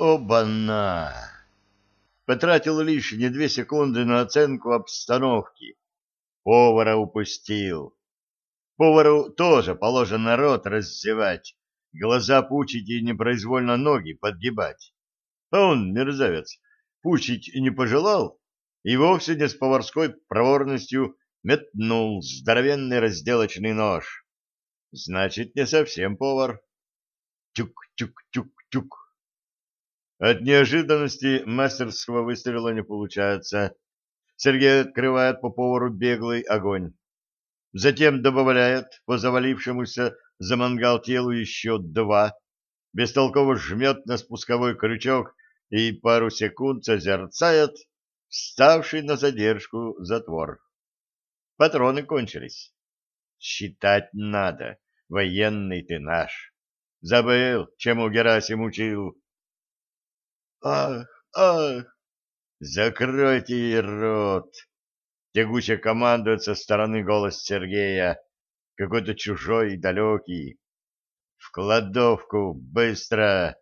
Оба-на! Потратил лишние две секунды на оценку обстановки. Повара упустил. Повару тоже положено рот раздевать, глаза пучить и непроизвольно ноги подгибать. А он, мерзавец, пучить и не пожелал, и вовсе не с поварской проворностью метнул здоровенный разделочный нож. Значит, не совсем повар. Тюк-тюк-тюк-тюк. От неожиданности мастерского выстрела не получается. Сергей открывает по повару беглый огонь. Затем добавляет по завалившемуся за мангал телу еще два, бестолково жмет на спусковой крючок и пару секунд созерцает вставший на задержку затвор. Патроны кончились. Считать надо, военный ты наш. Забыл, чему Герасим учил. Ах, ах! Закройте ей рот! Тягуче командует со стороны голос Сергея, какой-то чужой и далекий. В кладовку, быстро!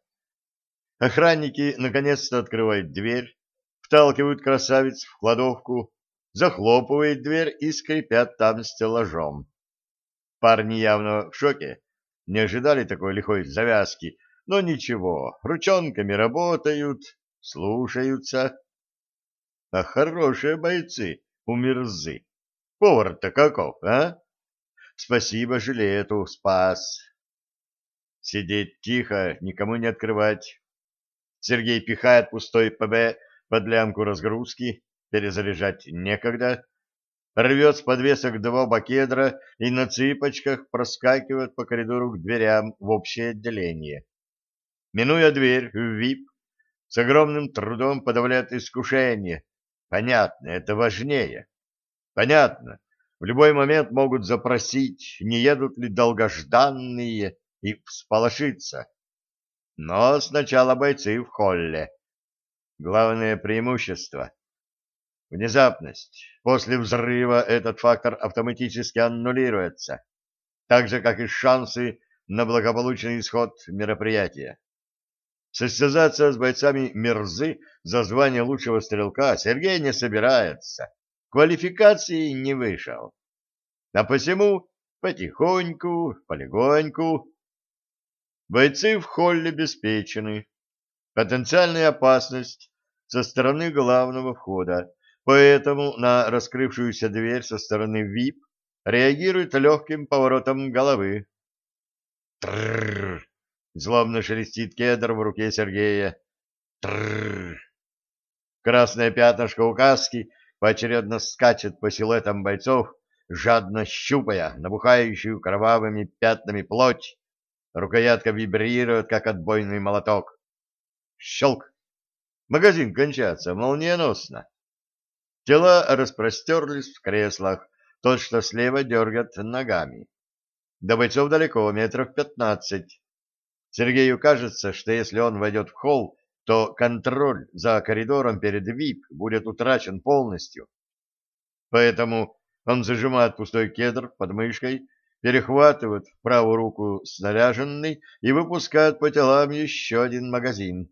Охранники наконец-то открывают дверь, вталкивают красавиц в кладовку, захлопывают дверь и скрипят там стеллажом. Парни явно в шоке, не ожидали такой лихой завязки, но ничего, ручонками работают, слушаются. А хорошие бойцы у Мирзы. Повар-то каков, а? Спасибо жилету, спас. Сидеть тихо, никому не открывать. Сергей пихает пустой ПБ под лямку разгрузки, перезаряжать некогда, рвет с подвесок два бакедра и на цыпочках проскакивает по коридору к дверям в общее отделение. Минуя дверь в ВИП, с огромным трудом подавляет искушение. Понятно, это важнее. Понятно, в любой момент могут запросить, не едут ли долгожданные, и всполошиться. Но сначала бойцы в холле. Главное преимущество — внезапность. После взрыва этот фактор автоматически аннулируется, так же, как и шансы на благополучный исход мероприятия. Состязаться с бойцами Мерзы за звание лучшего стрелка Сергей не собирается, квалификации не вышел. А посему потихоньку, полегоньку. Бойцы в холле обеспечены. Потенциальная опасность со стороны главного входа, поэтому на раскрывшуюся дверь со стороны ВИП реагирует легким поворотом головы. Трррр! Злобно шелестит кедр в руке Сергея. Трррр! Красное пятнышко указки поочередно скачет по силуэтам бойцов, жадно щупая набухающую кровавыми пятнами плоть. Рукоятка вибрирует, как отбойный молоток. Щелк! Магазин кончается молниеносно. Тела распростерлись в креслах, тот, что слева, дергает ногами. До бойцов далеко, метров пятнадцать. Сергею кажется, что если он войдет в холл, то контроль за коридором перед ВИП будет утрачен полностью. Поэтому он зажимает пустой кедр под мышкой, перехватывает в правую руку снаряженный и выпускает по телам еще один магазин.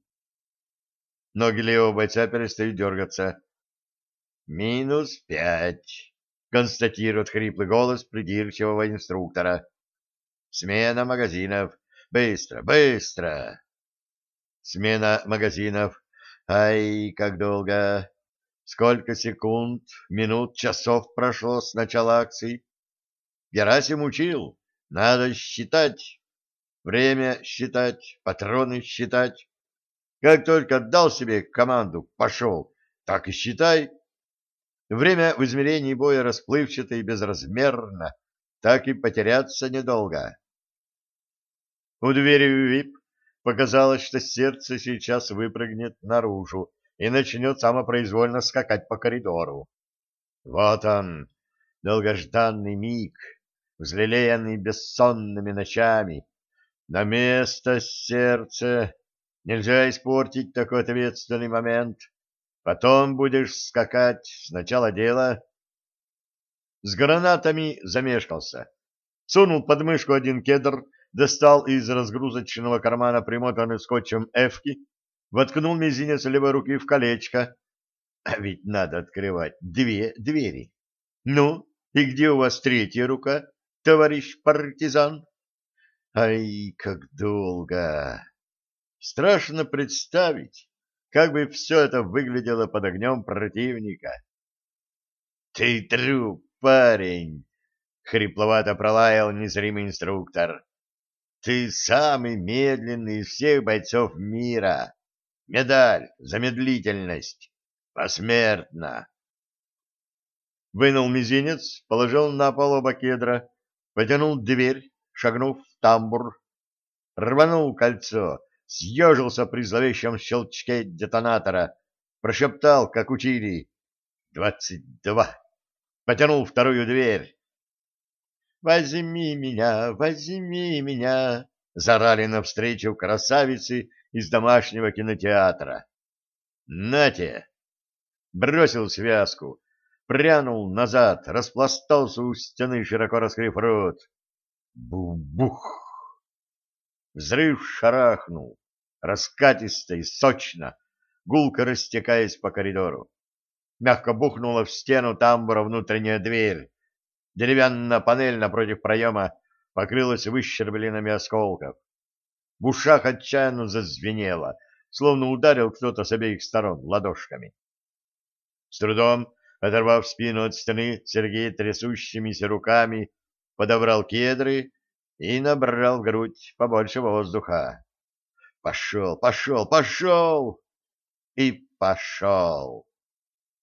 Ноги левого бойца перестают дергаться. «Минус пять», — констатирует хриплый голос придирчивого инструктора. «Смена магазинов. Быстро, быстро!» Смена магазинов. Ай, как долго! Сколько секунд, минут, часов прошло с начала акции? Герасим учил. Надо считать. Время считать, патроны считать. Как только отдал себе команду «пошел», так и считай. Время в измерении боя расплывчато и безразмерно, так и потеряться недолго. У двери ВИП показалось, что сердце сейчас выпрыгнет наружу и начнет самопроизвольно скакать по коридору. Вот он, долгожданный миг, взлелеянный бессонными ночами. На место сердце Нельзя испортить такой ответственный момент. Потом будешь скакать. Сначала дело. С гранатами замешкался. Сунул под мышку один кедр, достал из разгрузочного кармана примотанный скотчем эфки, воткнул мизинец левой руки в колечко. А ведь надо открывать две двери. Ну, и где у вас третья рука, товарищ партизан? Ай, как долго! Страшно представить, как бы все это выглядело под огнем противника. — Ты труп, парень! — хрипловато пролаял незримый инструктор. — Ты самый медленный из всех бойцов мира. Медаль за медлительность. Посмертно. Вынул мизинец, положил на пол оба кедра, потянул дверь, шагнув в тамбур, рванул кольцо, съежился при зловещем щелчке детонатора, прошептал, как учили, «Двадцать два!» Потянул вторую дверь. «Возьми меня, возьми меня!» Зарали навстречу красавицы из домашнего кинотеатра. «Нате!» Бросил связку, прянул назад, распластался у стены, широко раскрыв рот. Бух-бух! Взрыв шарахнул, раскатисто и сочно, гулко растекаясь по коридору. Мягко бухнула в стену тамбура внутренняя дверь. Деревянная панель напротив проема покрылась выщербленными осколков. В ушах отчаянно зазвенело, словно ударил кто-то с обеих сторон ладошками. С трудом, оторвав спину от стены, Сергей трясущимися руками подобрал кедры и набрал в грудь побольше воздуха. Пошел, пошел, пошел! И пошел!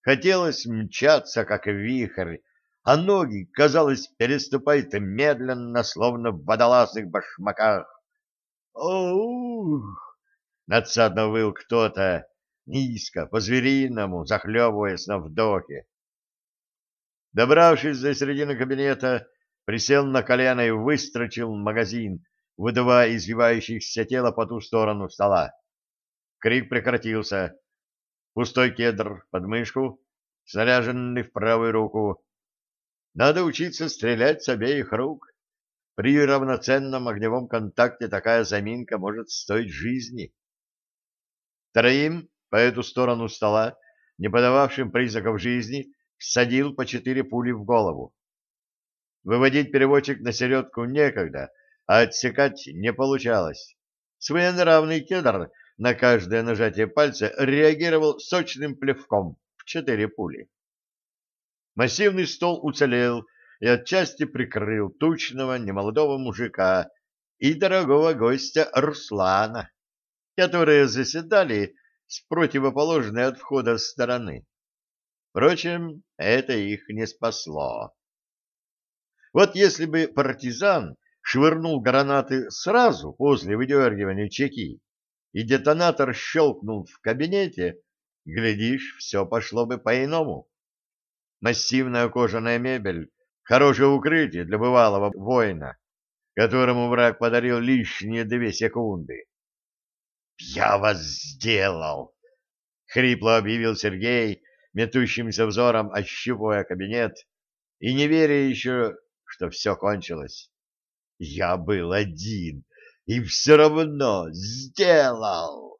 Хотелось мчаться, как вихрь, а ноги, казалось, переступают медленно, словно в водолазных башмаках. «Оух!» — надсадно выл кто-то, низко, по-звериному, захлебываясь на вдохе. Добравшись до середины кабинета, присел на колено и выстрочил магазин, выдавая извивающихся тело по ту сторону стола. Крик прекратился. Пустой кедр под мышку, снаряженный в правую руку. Надо учиться стрелять с обеих рук. При равноценном огневом контакте такая заминка может стоить жизни. Троим по эту сторону стола, не подававшим признаков жизни, всадил по четыре пули в голову. Выводить переводчик на середку некогда, а отсекать не получалось. Своенравный кедр на каждое нажатие пальца реагировал сочным плевком в четыре пули. Массивный стол уцелел и отчасти прикрыл тучного немолодого мужика и дорогого гостя Руслана, которые заседали с противоположной от входа стороны. Впрочем, это их не спасло. Вот если бы партизан швырнул гранаты сразу после выдергивания чеки, и детонатор щелкнул в кабинете, глядишь, все пошло бы по-иному. Массивная кожаная мебель — хорошее укрытие для бывалого воина, которому враг подарил лишние две секунды. «Я вас сделал!» — хрипло объявил Сергей, метущимся взором ощупывая кабинет и не веря еще, что все кончилось. «Я был один и все равно сделал!»